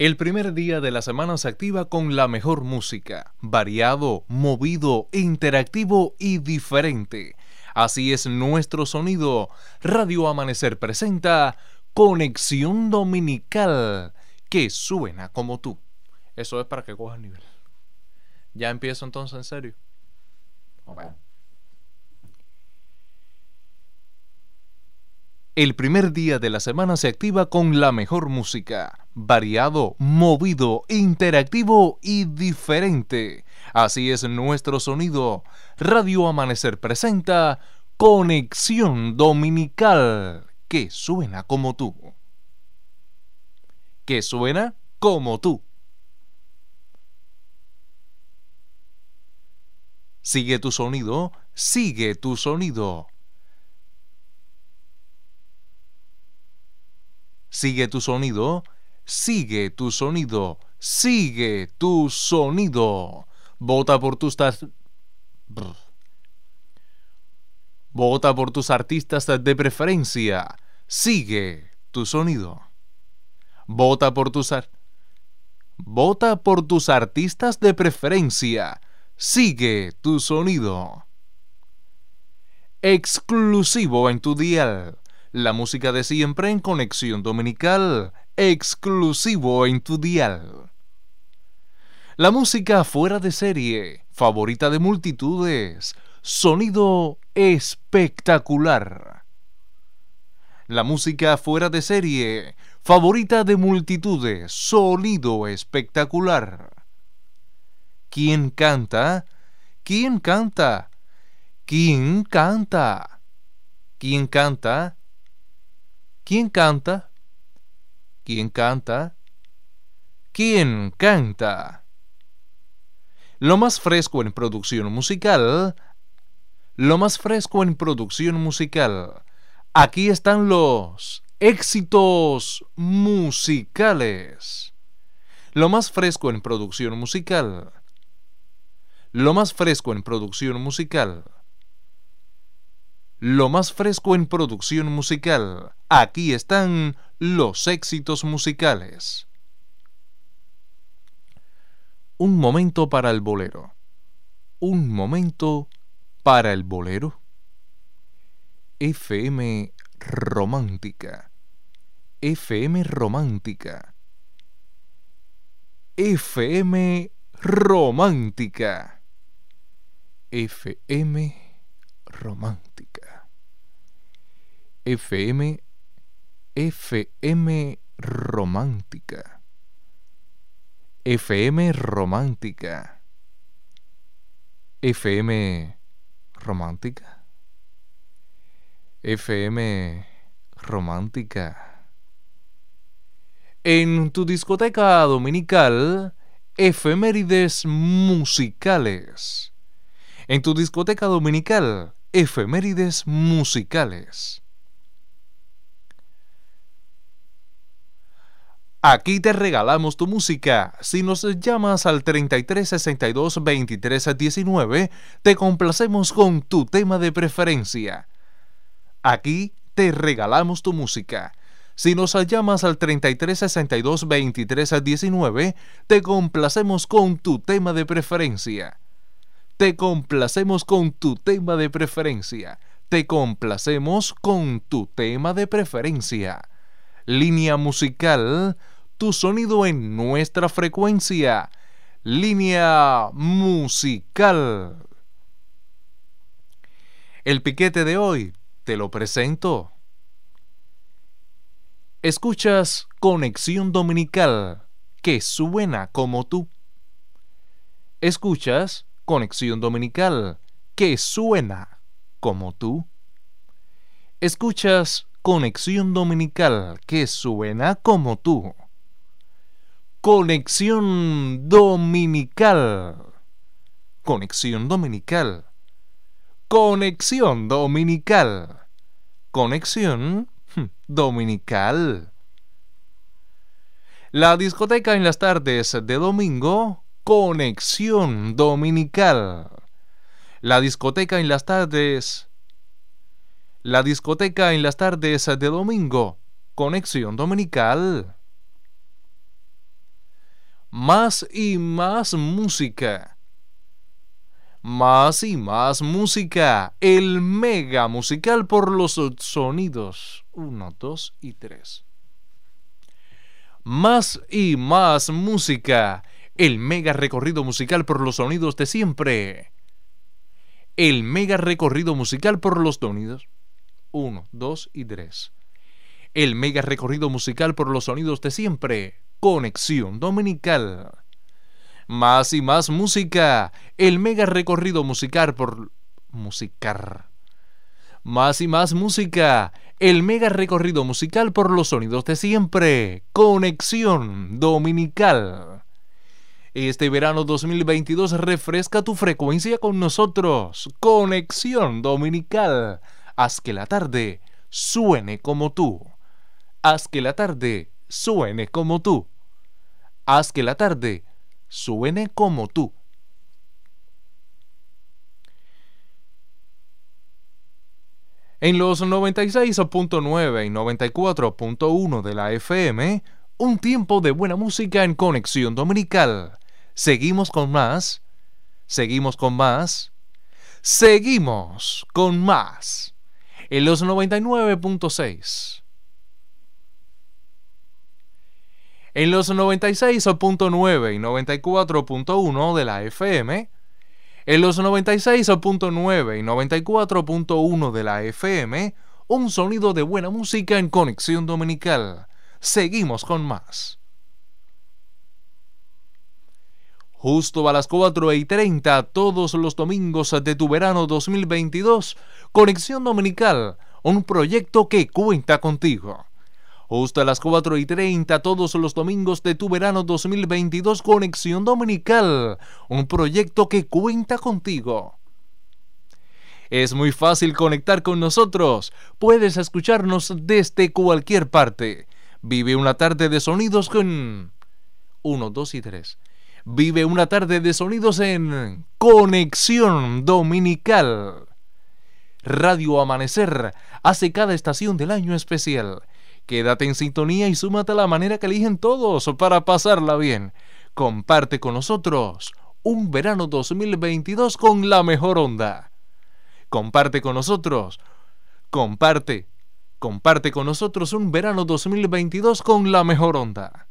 El primer día de la semana se activa con la mejor música, variado, movido, interactivo y diferente. Así es nuestro sonido. Radio Amanecer presenta Conexión Dominical, que suena como tú. Eso es para que cojas nivel. Ya empiezo entonces en serio. El primer día de la semana se activa con la mejor música, variado, movido, interactivo y diferente. Así es nuestro sonido. Radio Amanecer presenta Conexión Dominical, que suena como tú. Que suena como tú. Sigue tu sonido, sigue tu sonido. Sigue tu sonido, sigue tu sonido. Vota por tus Vota por tus artistas de preferencia. Sigue tu sonido. Vota por tus Vota por tus artistas de preferencia. Sigue tu sonido. Exclusivo en tu dial la música de siempre en conexión dominical, exclusivo en tu dial. La música fuera de serie, favorita de multitudes, sonido espectacular. La música fuera de serie, favorita de multitudes, sonido espectacular. ¿Quién canta? ¿Quién canta? ¿Quién canta? ¿Quién canta? ¿Quién canta? ¿Quién canta? ¿Quién canta? Lo más fresco en producción musical. Lo más fresco en producción musical. Aquí están los éxitos musicales. Lo más fresco en producción musical. Lo más fresco en producción musical lo más fresco en producción musical. Aquí están los éxitos musicales. Un momento para el bolero. Un momento para el bolero. FM romántica. FM romántica. FM romántica. FM romántica. FM, FM romántica. FM romántica. FM romántica. FM romántica. En tu discoteca dominical, efemérides musicales. En tu discoteca dominical, efemérides musicales. Aquí te regalamos tu música. Si nos llamas al 3362 2319, te complacemos con tu tema de preferencia. Aquí te regalamos tu música. Si nos llamas al 3362 2319, te complacemos con tu tema de preferencia. Te complacemos con tu tema de preferencia. Te complacemos con tu tema de preferencia línea musical, tu sonido en nuestra frecuencia, línea musical. El piquete de hoy te lo presento. Escuchas Conexión Dominical, que suena como tú. Escuchas Conexión Dominical, que suena como tú. Escuchas Conexión Dominical que suena como tú. Conexión Dominical. Conexión Dominical. Conexión Dominical. Conexión hm, Dominical. La discoteca en las tardes de domingo. Conexión Dominical. La discoteca en las tardes la discoteca en las tardes de domingo. Conexión dominical. Más y más música. Más y más música. El mega musical por los sonidos. 1, 2 y 3. Más y más música. El mega recorrido musical por los sonidos de siempre. El mega recorrido musical por los sonidos. 1, 2 y 3. El mega recorrido musical por los sonidos de siempre. Conexión Dominical. Más y más música. El mega recorrido musical por... Musicar. Más y más música. El mega recorrido musical por los sonidos de siempre. Conexión Dominical. Este verano 2022 refresca tu frecuencia con nosotros. Conexión Dominical. Haz que la tarde suene como tú. Haz que la tarde suene como tú. Haz que la tarde suene como tú. En los 96.9 y 94.1 de la FM, un tiempo de buena música en conexión dominical. Seguimos con más. Seguimos con más. Seguimos con más. En los 99.6 en los 96.9 y 94.1 de la FM, en los 96.9 y 94.1 de la FM, un sonido de buena música en conexión dominical. Seguimos con más. Justo a las 4 y 30 todos los domingos de tu verano 2022, Conexión Dominical, un proyecto que cuenta contigo. Justo a las 4 y 30 todos los domingos de tu verano 2022 Conexión Dominical, un proyecto que cuenta contigo. Es muy fácil conectar con nosotros. Puedes escucharnos desde cualquier parte. Vive una tarde de sonidos con... 1, 2 y 3. Vive una tarde de sonidos en Conexión Dominical. Radio Amanecer hace cada estación del año especial Quédate en sintonía y súmate a la manera que eligen todos para pasarla bien. Comparte con nosotros un verano 2022 con la mejor onda. Comparte con nosotros. Comparte. Comparte con nosotros un verano 2022 con la mejor onda.